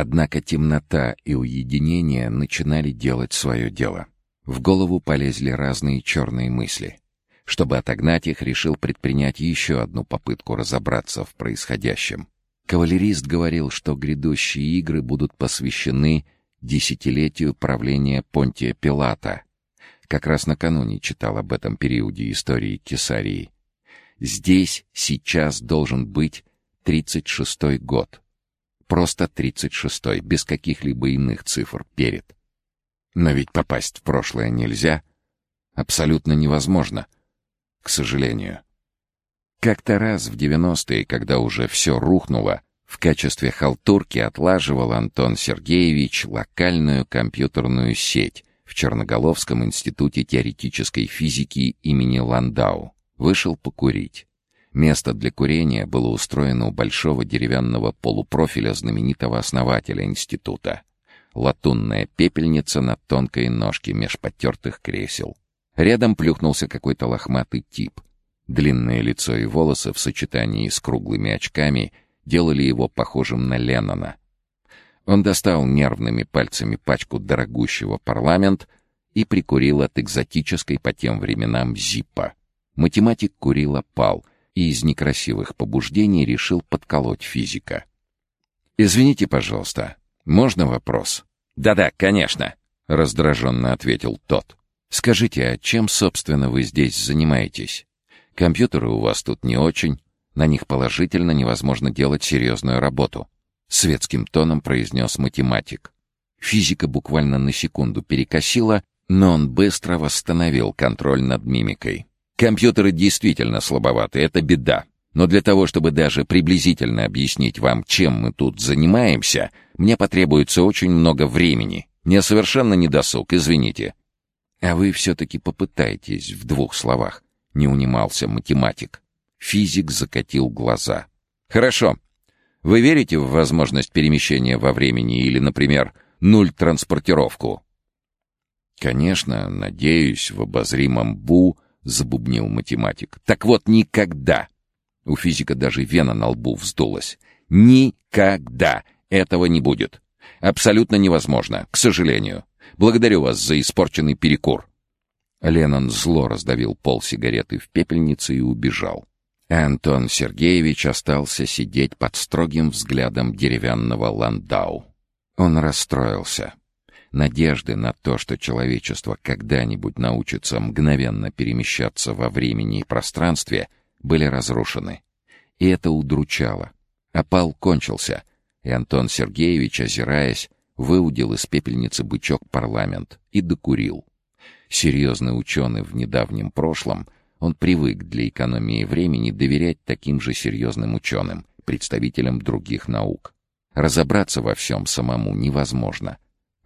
Однако темнота и уединение начинали делать свое дело. В голову полезли разные черные мысли. Чтобы отогнать их, решил предпринять еще одну попытку разобраться в происходящем. Кавалерист говорил, что грядущие игры будут посвящены десятилетию правления Понтия Пилата. Как раз накануне читал об этом периоде истории Кесарии. Здесь сейчас должен быть 36-й год. Просто 36-й, без каких-либо иных цифр перед. Но ведь попасть в прошлое нельзя. Абсолютно невозможно. К сожалению. Как-то раз в 90-е, когда уже все рухнуло, в качестве халтурки отлаживал Антон Сергеевич локальную компьютерную сеть в Черноголовском институте теоретической физики имени Ландау. Вышел покурить. Место для курения было устроено у большого деревянного полупрофиля знаменитого основателя института. Латунная пепельница на тонкой ножке меж потертых кресел. Рядом плюхнулся какой-то лохматый тип. Длинное лицо и волосы в сочетании с круглыми очками делали его похожим на Леннона. Он достал нервными пальцами пачку дорогущего парламент и прикурил от экзотической по тем временам зиппа. Математик курил опал и из некрасивых побуждений решил подколоть физика. «Извините, пожалуйста, можно вопрос?» «Да-да, конечно», — раздраженно ответил тот. «Скажите, а чем, собственно, вы здесь занимаетесь?» Компьютеры у вас тут не очень. На них положительно невозможно делать серьезную работу. Светским тоном произнес математик. Физика буквально на секунду перекосила, но он быстро восстановил контроль над мимикой. Компьютеры действительно слабоваты, это беда. Но для того, чтобы даже приблизительно объяснить вам, чем мы тут занимаемся, мне потребуется очень много времени. Мне совершенно не досуг, извините. А вы все-таки попытайтесь в двух словах не унимался математик. Физик закатил глаза. «Хорошо. Вы верите в возможность перемещения во времени или, например, нуль-транспортировку?» «Конечно, надеюсь, в обозримом Бу», — забубнил математик. «Так вот, никогда!» У физика даже вена на лбу вздулась. «Никогда этого не будет. Абсолютно невозможно, к сожалению. Благодарю вас за испорченный перекур. Леннон зло раздавил пол сигареты в пепельнице и убежал. Антон Сергеевич остался сидеть под строгим взглядом деревянного ландау. Он расстроился. Надежды на то, что человечество когда-нибудь научится мгновенно перемещаться во времени и пространстве, были разрушены. И это удручало. Опал кончился, и Антон Сергеевич, озираясь, выудил из пепельницы бычок парламент и докурил. Серьезный ученый в недавнем прошлом, он привык для экономии времени доверять таким же серьезным ученым, представителям других наук. Разобраться во всем самому невозможно.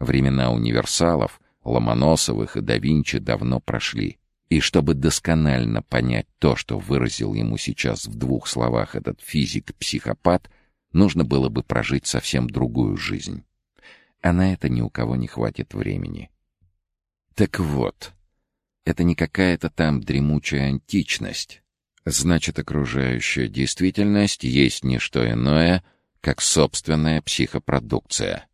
Времена универсалов, Ломоносовых и да Винчи давно прошли. И чтобы досконально понять то, что выразил ему сейчас в двух словах этот физик-психопат, нужно было бы прожить совсем другую жизнь. А на это ни у кого не хватит времени. Так вот, это не какая-то там дремучая античность. Значит, окружающая действительность есть не что иное, как собственная психопродукция.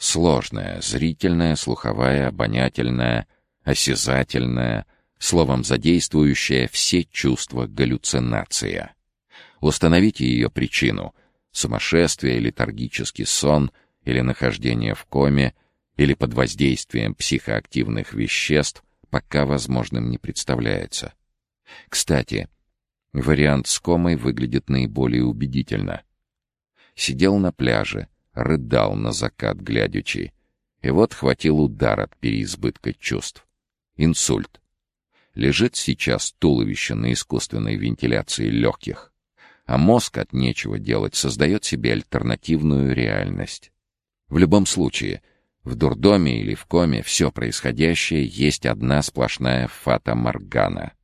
Сложная, зрительная, слуховая, обонятельная, осязательная, словом, задействующая все чувства галлюцинация. Установите ее причину — сумасшествие, летаргический сон или нахождение в коме — или под воздействием психоактивных веществ пока возможным не представляется. Кстати, вариант с комой выглядит наиболее убедительно. Сидел на пляже, рыдал на закат глядячи, и вот хватил удар от переизбытка чувств. Инсульт. Лежит сейчас туловище на искусственной вентиляции легких, а мозг от нечего делать создает себе альтернативную реальность. В любом случае, в дурдоме или в коме все происходящее есть одна сплошная фата-моргана.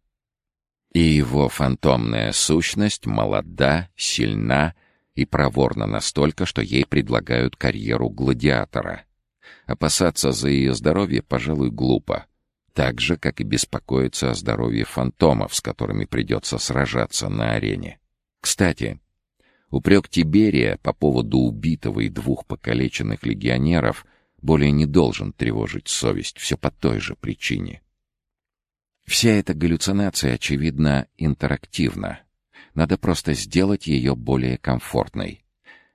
И его фантомная сущность молода, сильна и проворна настолько, что ей предлагают карьеру гладиатора. Опасаться за ее здоровье, пожалуй, глупо. Так же, как и беспокоиться о здоровье фантомов, с которыми придется сражаться на арене. Кстати, Упрек Тиберия по поводу убитого и двух покалеченных легионеров более не должен тревожить совесть, все по той же причине. Вся эта галлюцинация, очевидно, интерактивна. Надо просто сделать ее более комфортной.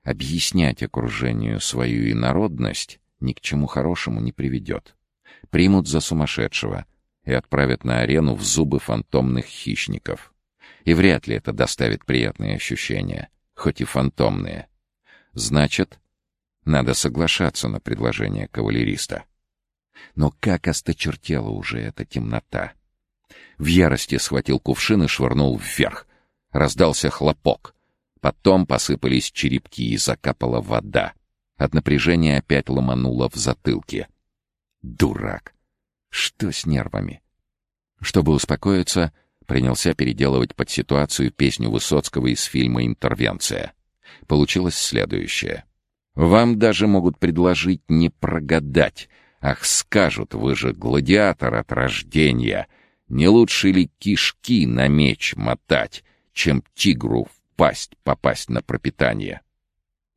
Объяснять окружению свою инородность ни к чему хорошему не приведет. Примут за сумасшедшего и отправят на арену в зубы фантомных хищников. И вряд ли это доставит приятные ощущения, хоть и фантомные. Значит, надо соглашаться на предложение кавалериста. Но как осточертела уже эта темнота! В ярости схватил кувшин и швырнул вверх. Раздался хлопок. Потом посыпались черепки и закапала вода. От напряжения опять ломануло в затылке. Дурак! Что с нервами? Чтобы успокоиться, принялся переделывать под ситуацию песню Высоцкого из фильма «Интервенция». Получилось следующее. «Вам даже могут предложить не прогадать. Ах, скажут, вы же гладиатор от рождения. Не лучше ли кишки на меч мотать, чем тигру в пасть попасть на пропитание?»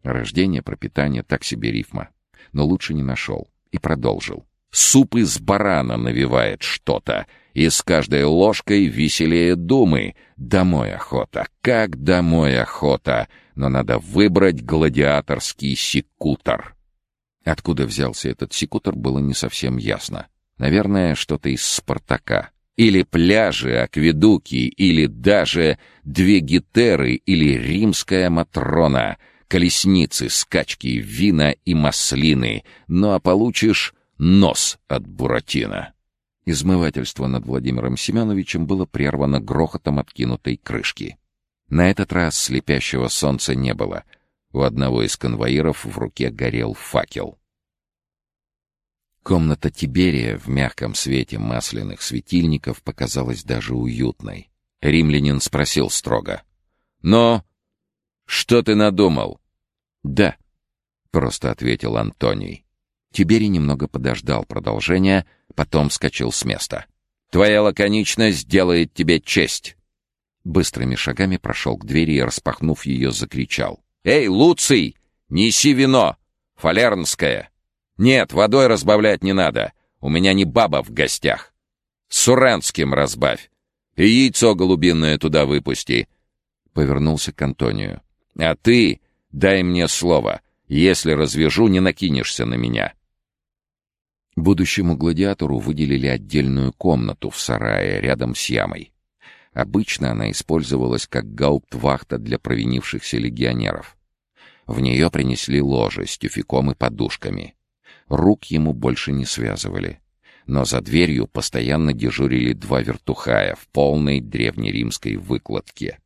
Рождение, пропитание, так себе рифма. Но лучше не нашел. И продолжил. Суп из барана навевает что-то, и с каждой ложкой веселее думы. Домой охота, как домой охота, но надо выбрать гладиаторский секутор. Откуда взялся этот секутор, было не совсем ясно. Наверное, что-то из «Спартака». Или пляжи, акведуки, или даже две гитеры, или римская Матрона — колесницы, скачки, вина и маслины, ну а получишь нос от Буратино. Измывательство над Владимиром Семеновичем было прервано грохотом откинутой крышки. На этот раз слепящего солнца не было. У одного из конвоиров в руке горел факел. Комната Тиберия в мягком свете масляных светильников показалась даже уютной. Римлянин спросил строго. «Но что ты надумал?» «Да», — просто ответил Антоний. Тиберий немного подождал продолжения, потом вскочил с места. «Твоя лаконичность делает тебе честь!» Быстрыми шагами прошел к двери и, распахнув ее, закричал. «Эй, Луций! Неси вино! Фалернское! Нет, водой разбавлять не надо. У меня не баба в гостях. С Уренским разбавь. И яйцо голубиное туда выпусти!» Повернулся к Антонию. «А ты Дай мне слово. Если развяжу, не накинешься на меня». Будущему гладиатору выделили отдельную комнату в сарае рядом с ямой. Обычно она использовалась как гауптвахта для провинившихся легионеров. В нее принесли ложе с тюфяком и подушками. Рук ему больше не связывали. Но за дверью постоянно дежурили два вертухая в полной древнеримской выкладке.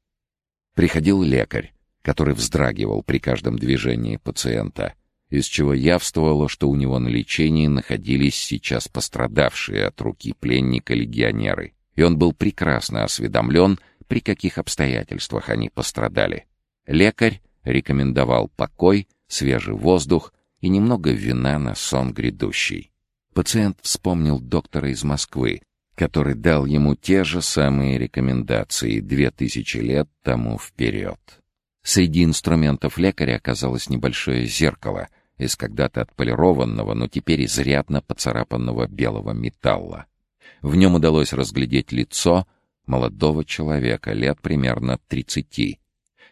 Приходил лекарь, который вздрагивал при каждом движении пациента, из чего явствовало, что у него на лечении находились сейчас пострадавшие от руки пленника легионеры, и он был прекрасно осведомлен, при каких обстоятельствах они пострадали. Лекарь рекомендовал покой, свежий воздух и немного вина на сон грядущий. Пациент вспомнил доктора из Москвы, который дал ему те же самые рекомендации две тысячи лет тому вперед. Среди инструментов лекаря оказалось небольшое зеркало из когда-то отполированного, но теперь изрядно поцарапанного белого металла. В нем удалось разглядеть лицо молодого человека, лет примерно тридцати.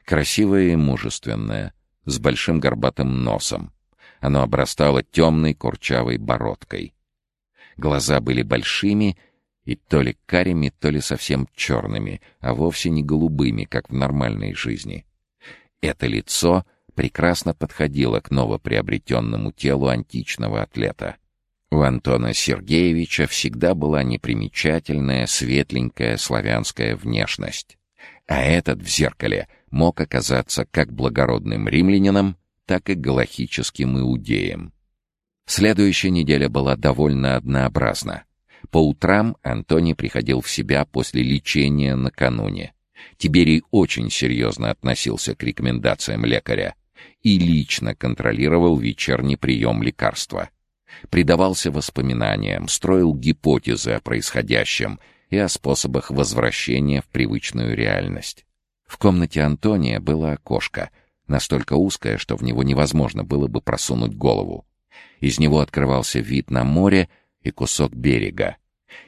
Красивое и мужественное, с большим горбатым носом. Оно обрастало темной курчавой бородкой. Глаза были большими и то ли карими, то ли совсем черными, а вовсе не голубыми, как в нормальной жизни. Это лицо прекрасно подходило к новоприобретенному телу античного атлета. У Антона Сергеевича всегда была непримечательная, светленькая славянская внешность. А этот в зеркале мог оказаться как благородным римлянином, так и галахическим иудеем. Следующая неделя была довольно однообразна. По утрам Антоний приходил в себя после лечения накануне. Тиберий очень серьезно относился к рекомендациям лекаря и лично контролировал вечерний прием лекарства. Предавался воспоминаниям, строил гипотезы о происходящем и о способах возвращения в привычную реальность. В комнате Антония было окошко, настолько узкое, что в него невозможно было бы просунуть голову. Из него открывался вид на море и кусок берега.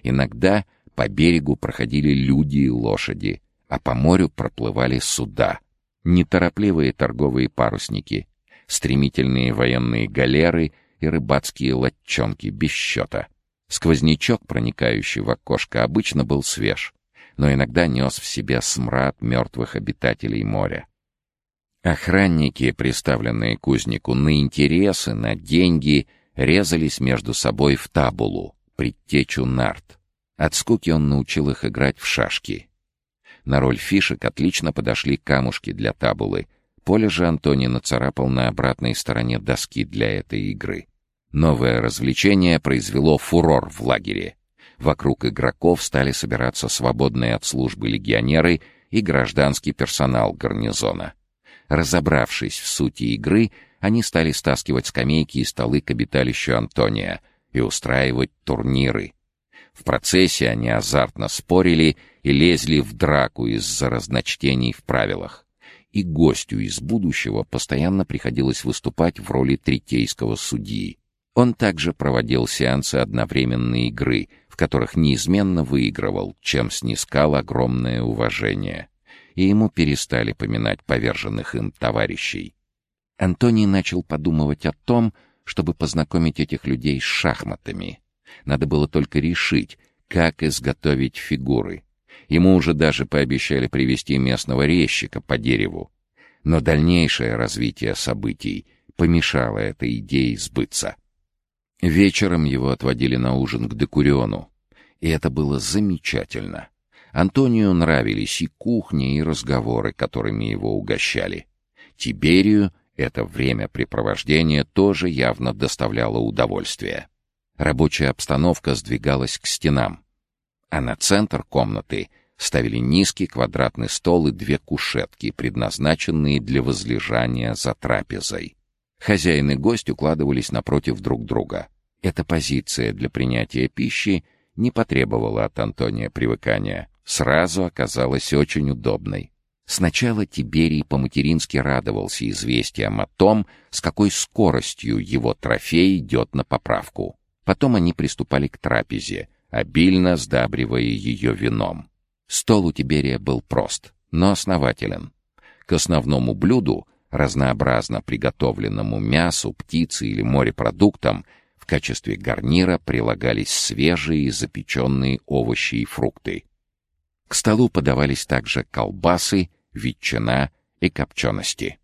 Иногда по берегу проходили люди и лошади, а по морю проплывали суда. Неторопливые торговые парусники, стремительные военные галеры и рыбацкие лодчонки без счета. Сквознячок, проникающий в окошко, обычно был свеж, но иногда нес в себе смрад мертвых обитателей моря. Охранники, приставленные кузнику на интересы, на деньги, резались между собой в табулу, предтечу нарт. От скуки он научил их играть в шашки. На роль фишек отлично подошли камушки для табулы. Поле же Антони нацарапал на обратной стороне доски для этой игры. Новое развлечение произвело фурор в лагере. Вокруг игроков стали собираться свободные от службы легионеры и гражданский персонал гарнизона. Разобравшись в сути игры, они стали стаскивать скамейки и столы к обиталищу Антония и устраивать турниры. В процессе они азартно спорили и лезли в драку из-за разночтений в правилах. И гостю из будущего постоянно приходилось выступать в роли третейского судьи. Он также проводил сеансы одновременной игры, в которых неизменно выигрывал, чем снискал огромное уважение. И ему перестали поминать поверженных им товарищей. Антоний начал подумывать о том, чтобы познакомить этих людей с шахматами. Надо было только решить, как изготовить фигуры. Ему уже даже пообещали привести местного резчика по дереву. Но дальнейшее развитие событий помешало этой идее сбыться. Вечером его отводили на ужин к Декуриону, и это было замечательно. Антонию нравились и кухни, и разговоры, которыми его угощали. Тиберию это времяпрепровождение тоже явно доставляло удовольствие. Рабочая обстановка сдвигалась к стенам, а на центр комнаты ставили низкий квадратный стол и две кушетки, предназначенные для возлежания за трапезой. Хозяин и гость укладывались напротив друг друга. Эта позиция для принятия пищи не потребовала от Антония привыкания. Сразу оказалась очень удобной. Сначала Тиберий по-матерински радовался известиям о том, с какой скоростью его трофей идет на поправку. Потом они приступали к трапезе, обильно сдабривая ее вином. Стол у Тиберия был прост, но основателен. К основному блюду разнообразно приготовленному мясу, птице или морепродуктам в качестве гарнира прилагались свежие запеченные овощи и фрукты. К столу подавались также колбасы, ветчина и копчености.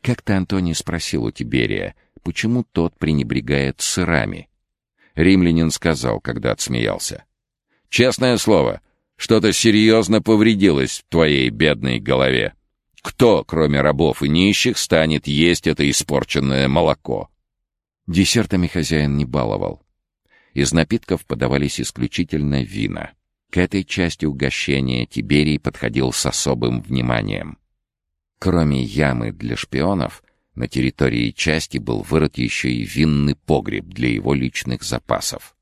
Как-то Антоний спросил у Тиберия, почему тот пренебрегает сырами. Римлянин сказал, когда отсмеялся. «Честное слово, что-то серьезно повредилось в твоей бедной голове. Кто, кроме рабов и нищих, станет есть это испорченное молоко? Десертами хозяин не баловал. Из напитков подавались исключительно вина. К этой части угощения Тиберий подходил с особым вниманием. Кроме ямы для шпионов, на территории части был вырыт еще и винный погреб для его личных запасов.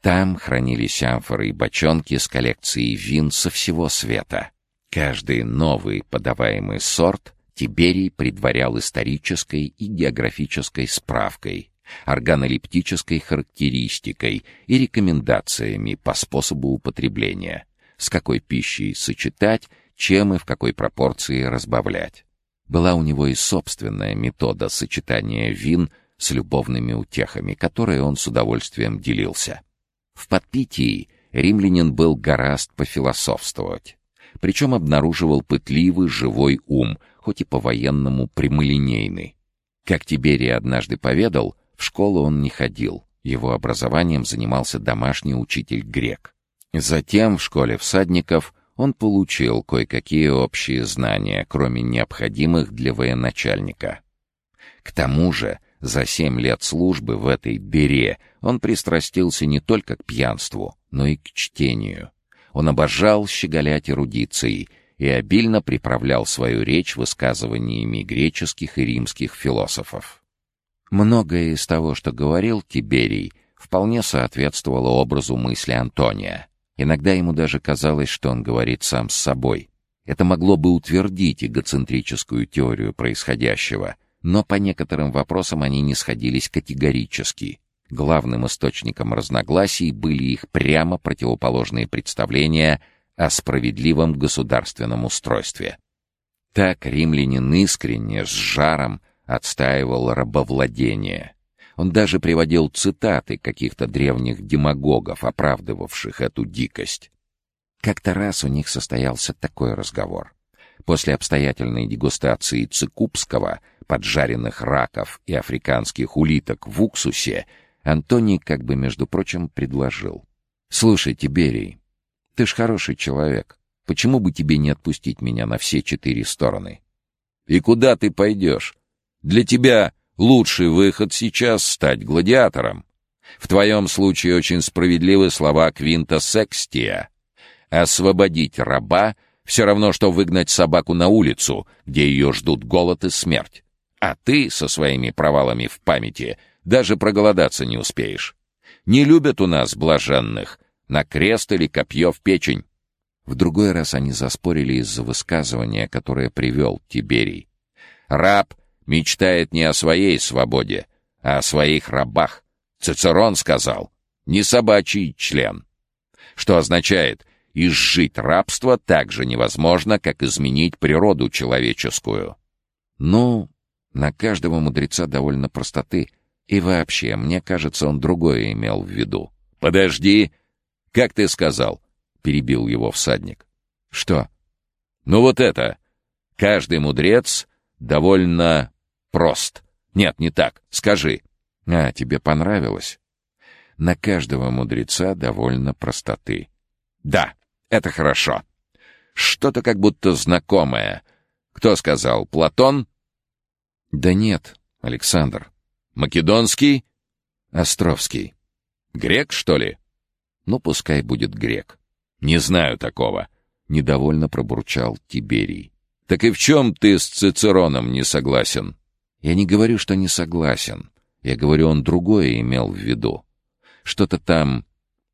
Там хранились амфоры и бочонки с коллекцией вин со всего света. Каждый новый подаваемый сорт Тиберий предварял исторической и географической справкой, органолептической характеристикой и рекомендациями по способу употребления, с какой пищей сочетать, чем и в какой пропорции разбавлять. Была у него и собственная метода сочетания вин с любовными утехами, которой он с удовольствием делился. В подпитии римлянин был гораст пофилософствовать причем обнаруживал пытливый живой ум, хоть и по-военному прямолинейный. Как Тиберий однажды поведал, в школу он не ходил, его образованием занимался домашний учитель грек. Затем в школе всадников он получил кое-какие общие знания, кроме необходимых для военачальника. К тому же, за семь лет службы в этой дыре он пристрастился не только к пьянству, но и к чтению. Он обожал щеголять эрудицией и обильно приправлял свою речь высказываниями греческих и римских философов. Многое из того, что говорил Тиберий, вполне соответствовало образу мысли Антония. Иногда ему даже казалось, что он говорит сам с собой. Это могло бы утвердить эгоцентрическую теорию происходящего, но по некоторым вопросам они не сходились категорически. Главным источником разногласий были их прямо противоположные представления о справедливом государственном устройстве. Так римлянин искренне, с жаром, отстаивал рабовладение. Он даже приводил цитаты каких-то древних демагогов, оправдывавших эту дикость. Как-то раз у них состоялся такой разговор. После обстоятельной дегустации цикубского, поджаренных раков и африканских улиток в уксусе, Антоний, как бы, между прочим, предложил. «Слушай, Тиберий, ты ж хороший человек. Почему бы тебе не отпустить меня на все четыре стороны?» «И куда ты пойдешь? Для тебя лучший выход сейчас — стать гладиатором. В твоем случае очень справедливы слова Квинта Секстия. Освободить раба — все равно, что выгнать собаку на улицу, где ее ждут голод и смерть. А ты со своими провалами в памяти даже проголодаться не успеешь. Не любят у нас блаженных. На крест или копье в печень. В другой раз они заспорили из-за высказывания, которое привел Тиберий. Раб мечтает не о своей свободе, а о своих рабах. Цицерон сказал, не собачий член. Что означает, изжить рабство так же невозможно, как изменить природу человеческую. Ну, на каждого мудреца довольно простоты. И вообще, мне кажется, он другое имел в виду. «Подожди! Как ты сказал?» — перебил его всадник. «Что?» «Ну вот это! Каждый мудрец довольно прост. Нет, не так. Скажи. А, тебе понравилось? На каждого мудреца довольно простоты. Да, это хорошо. Что-то как будто знакомое. Кто сказал, Платон? Да нет, Александр. Македонский? Островский. Грек, что ли? Ну, пускай будет грек. Не знаю такого. Недовольно пробурчал Тиберий. Так и в чем ты с Цицероном не согласен? Я не говорю, что не согласен. Я говорю, он другое имел в виду. Что-то там...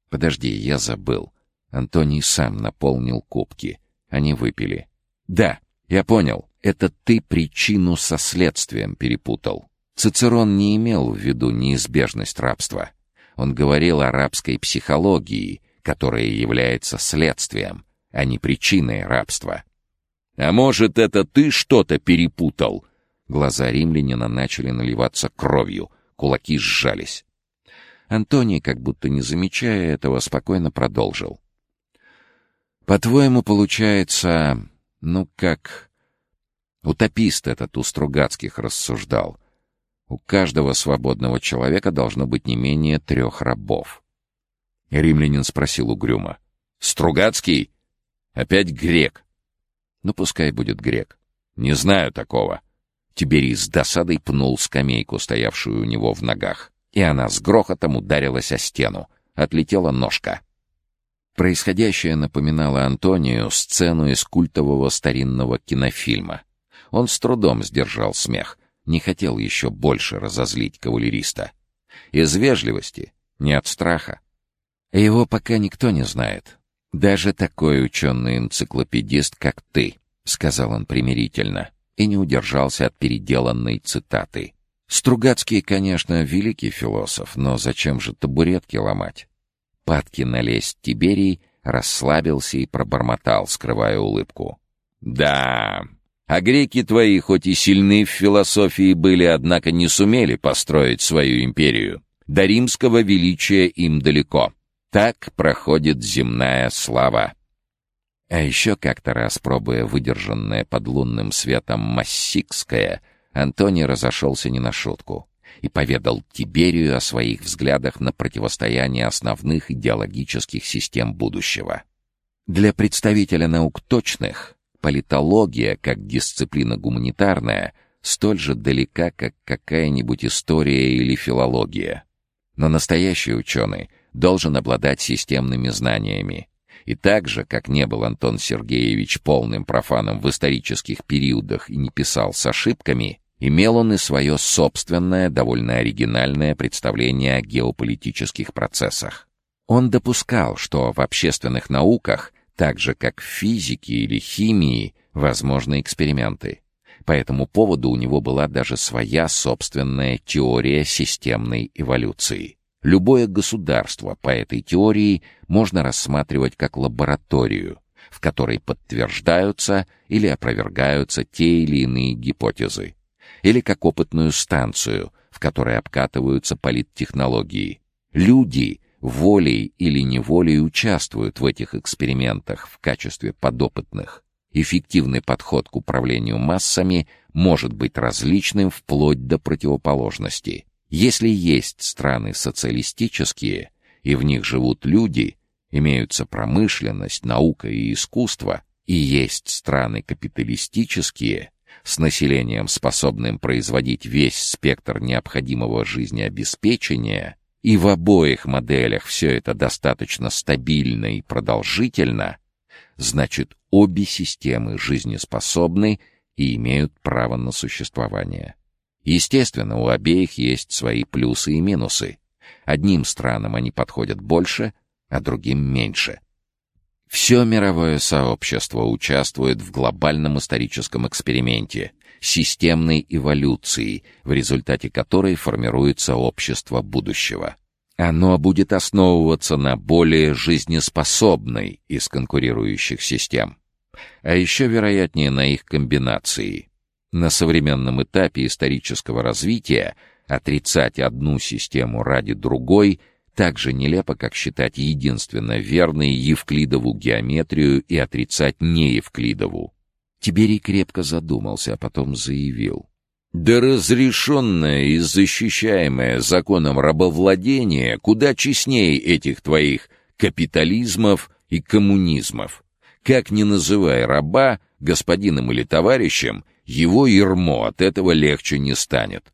Подожди, я забыл. Антоний сам наполнил кубки. Они выпили. Да, я понял. Это ты причину со следствием перепутал. Цицерон не имел в виду неизбежность рабства. Он говорил о рабской психологии, которая является следствием, а не причиной рабства. «А может, это ты что-то перепутал?» Глаза римлянина начали наливаться кровью, кулаки сжались. Антоний, как будто не замечая этого, спокойно продолжил. «По-твоему, получается, ну как...» Утопист этот у Стругацких рассуждал. У каждого свободного человека должно быть не менее трех рабов. Римлянин спросил угрюмо. «Стругацкий? Опять грек?» «Ну, пускай будет грек. Не знаю такого». Тиберий с досадой пнул скамейку, стоявшую у него в ногах, и она с грохотом ударилась о стену. Отлетела ножка. Происходящее напоминало Антонию сцену из культового старинного кинофильма. Он с трудом сдержал смех, не хотел еще больше разозлить кавалериста. Из вежливости, не от страха. Его пока никто не знает. Даже такой ученый-энциклопедист, как ты, — сказал он примирительно и не удержался от переделанной цитаты. Стругацкий, конечно, великий философ, но зачем же табуретки ломать? Падки налезть Тиберий расслабился и пробормотал, скрывая улыбку. «Да, а греки твои хоть и сильны в философии были, однако не сумели построить свою империю. До римского величия им далеко. Так проходит земная слава. А еще как-то раз, пробуя выдержанное под лунным светом массикское, Антоний разошелся не на шутку и поведал Тиберию о своих взглядах на противостояние основных идеологических систем будущего. Для представителя наук точных политология, как дисциплина гуманитарная, столь же далека, как какая-нибудь история или филология. Но настоящий ученый должен обладать системными знаниями, и так же, как не был Антон Сергеевич полным профаном в исторических периодах и не писал с ошибками, имел он и свое собственное, довольно оригинальное представление о геополитических процессах. Он допускал, что в общественных науках Так же, как в физике или химии возможны эксперименты. По этому поводу у него была даже своя собственная теория системной эволюции. Любое государство по этой теории можно рассматривать как лабораторию, в которой подтверждаются или опровергаются те или иные гипотезы, или как опытную станцию, в которой обкатываются политтехнологии. Люди волей или неволей участвуют в этих экспериментах в качестве подопытных. Эффективный подход к управлению массами может быть различным вплоть до противоположности. Если есть страны социалистические, и в них живут люди, имеются промышленность, наука и искусство, и есть страны капиталистические, с населением, способным производить весь спектр необходимого жизнеобеспечения, и в обоих моделях все это достаточно стабильно и продолжительно, значит, обе системы жизнеспособны и имеют право на существование. Естественно, у обеих есть свои плюсы и минусы. Одним странам они подходят больше, а другим меньше. Все мировое сообщество участвует в глобальном историческом эксперименте, системной эволюции, в результате которой формируется общество будущего. Оно будет основываться на более жизнеспособной из конкурирующих систем. А еще вероятнее на их комбинации. На современном этапе исторического развития отрицать одну систему ради другой так же нелепо, как считать единственно верной Евклидову геометрию и отрицать не Евклидову. Тиберий крепко задумался, а потом заявил. «Да разрешенное и защищаемое законом рабовладение куда честнее этих твоих капитализмов и коммунизмов. Как ни называй раба, господином или товарищем, его ермо от этого легче не станет.